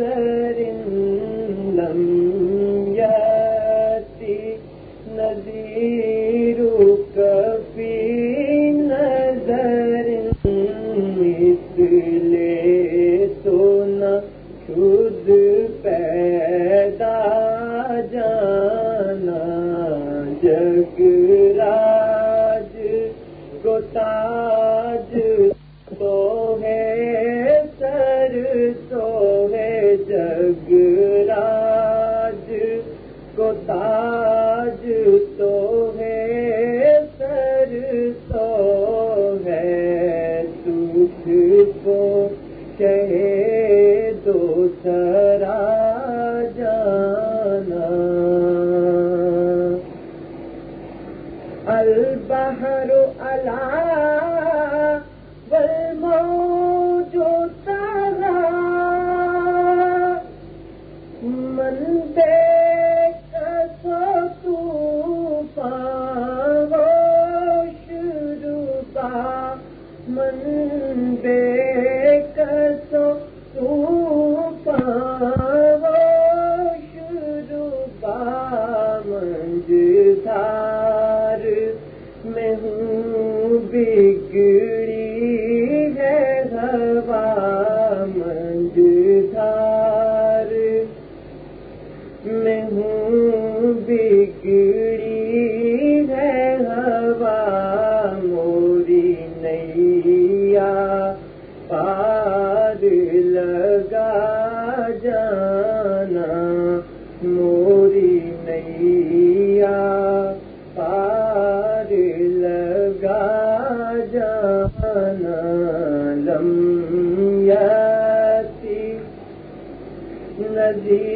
بشر لم يأتي نذيرك في نذر مثل تو نہ خود پیدا جان کہے دوسرا جانا۔ البحر علا والموج ترى من دیکھ سو طوفان شروع من دیکھ منجدار میں ہوں بگڑی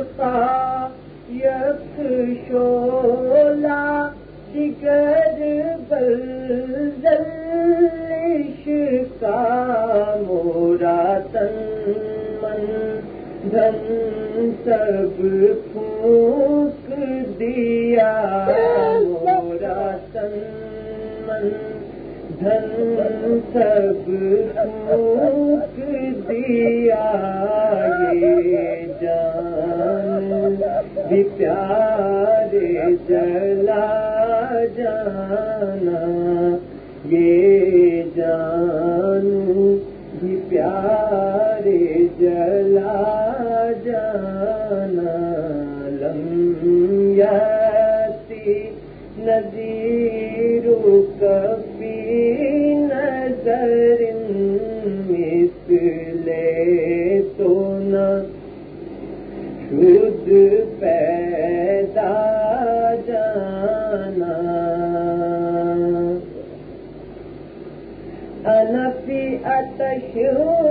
عشقا یک شولا دیگر بلزل عشقا مورا تن من دھن سب پھونک دیا مورا تن من دھن سب پھونک دیا بھی پیارے جلا جانا، یہ جان بھی پیارے جلا جانا۔ لم یاتی نذیرک فی نظر خود پیدا جانا۔ انفی اتش و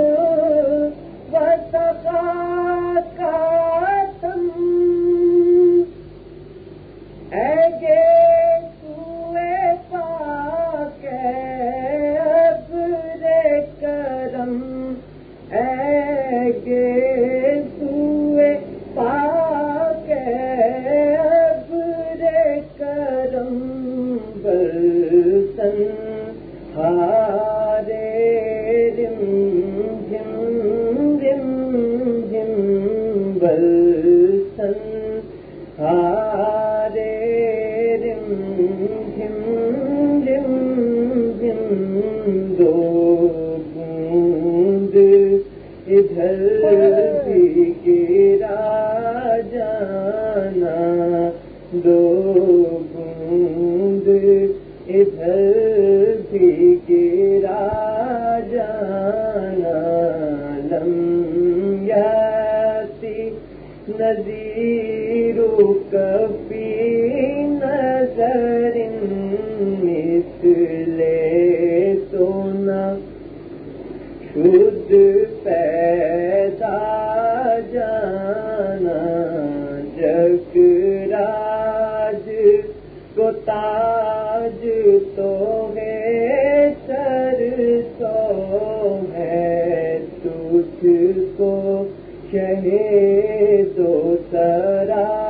بلسن ہارے رم جم جم جم دو بوند ادھر بھی گرا جانا دو بوند ادھر نذیرک کبھی چلے دو سرا